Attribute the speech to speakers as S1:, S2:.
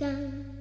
S1: 감.